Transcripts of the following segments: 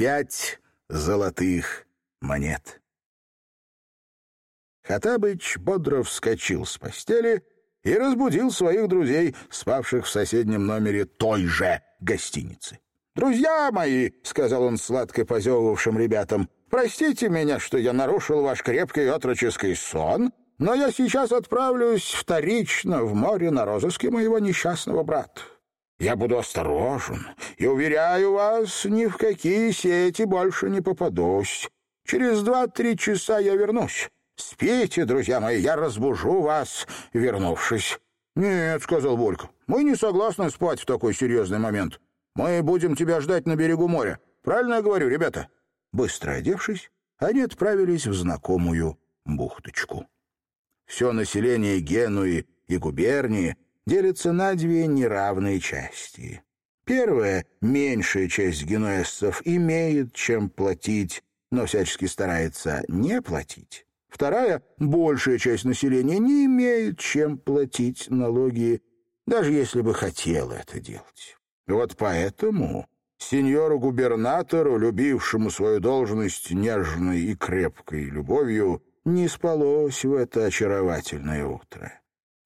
пять золотых монет. Хатабыч бодро вскочил с постели и разбудил своих друзей, спавших в соседнем номере той же гостиницы. «Друзья мои», — сказал он сладко позевывавшим ребятам, «простите меня, что я нарушил ваш крепкий отроческий сон, но я сейчас отправлюсь вторично в море на розыске моего несчастного брата. Я буду осторожен и, уверяю вас, ни в какие сети больше не попадусь. Через два-три часа я вернусь. Спите, друзья мои, я разбужу вас, вернувшись». «Нет», — сказал Волька, — «мы не согласны спать в такой серьезный момент. Мы будем тебя ждать на берегу моря. Правильно я говорю, ребята?» Быстро одевшись, они отправились в знакомую бухточку. Все население Генуи и губернии делится на две неравные части. Первая, меньшая часть генуэзцев, имеет чем платить, но всячески старается не платить. Вторая, большая часть населения не имеет чем платить налоги, даже если бы хотела это делать. Вот поэтому сеньору-губернатору, любившему свою должность нежной и крепкой любовью, не спалось в это очаровательное утро.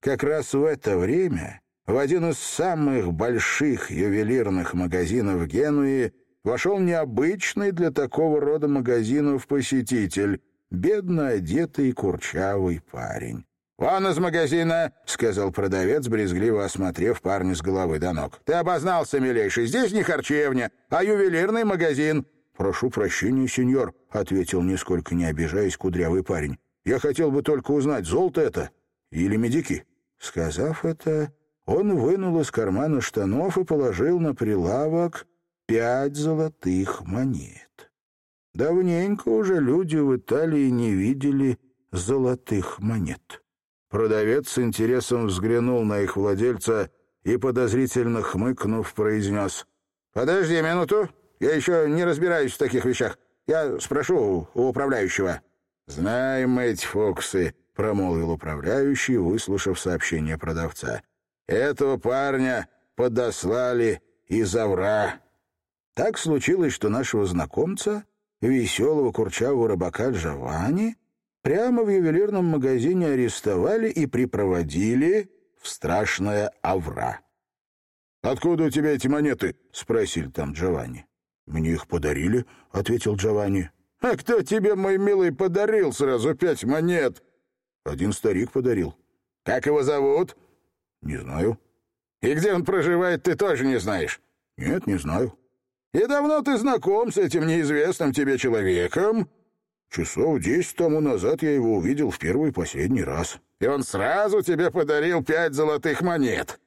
Как раз в это время в один из самых больших ювелирных магазинов Генуи вошел необычный для такого рода магазинов посетитель, бедно одетый курчавый парень. «Вон из магазина», — сказал продавец, брезгливо осмотрев парня с головы до ног. «Ты обознался, милейший, здесь не харчевня, а ювелирный магазин». «Прошу прощения, сеньор», — ответил, нисколько не обижаясь, кудрявый парень. «Я хотел бы только узнать, золото это или медики?» Сказав это, он вынул из кармана штанов и положил на прилавок пять золотых монет. Давненько уже люди в Италии не видели золотых монет. Продавец с интересом взглянул на их владельца и, подозрительно хмыкнув, произнес. «Подожди минуту, я еще не разбираюсь в таких вещах. Я спрошу у управляющего». «Знаем мы эти фокусы», — промолвил управляющий, выслушав сообщение продавца. «Этого парня подослали из Авра». Так случилось, что нашего знакомца, веселого курчавого рыбака Джованни, прямо в ювелирном магазине арестовали и припроводили в страшное Авра. «Откуда у тебя эти монеты?» — спросили там Джованни. «Мне их подарили», — ответил Джованни. «А кто тебе, мой милый, подарил сразу пять монет?» «Один старик подарил». «Как его зовут?» «Не знаю». «И где он проживает, ты тоже не знаешь?» «Нет, не знаю». «И давно ты знаком с этим неизвестным тебе человеком?» Часов десять тому назад я его увидел в первый и последний раз. И он сразу тебе подарил пять золотых монет.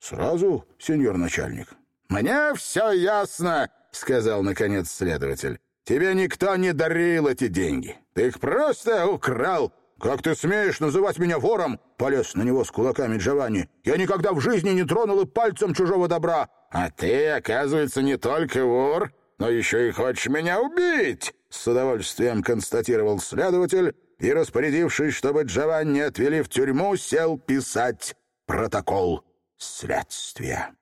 Сразу, сеньор начальник. Мне все ясно, сказал наконец следователь. Тебе никто не дарил эти деньги. Ты их просто украл. Как ты смеешь называть меня вором? Полез на него с кулаками Джованни. Я никогда в жизни не тронул и пальцем чужого добра. А ты, оказывается, не только вор, но еще и хочешь меня убить!» — с удовольствием констатировал следователь и, распорядившись, чтобы Джованни отвели в тюрьму, сел писать протокол следствия.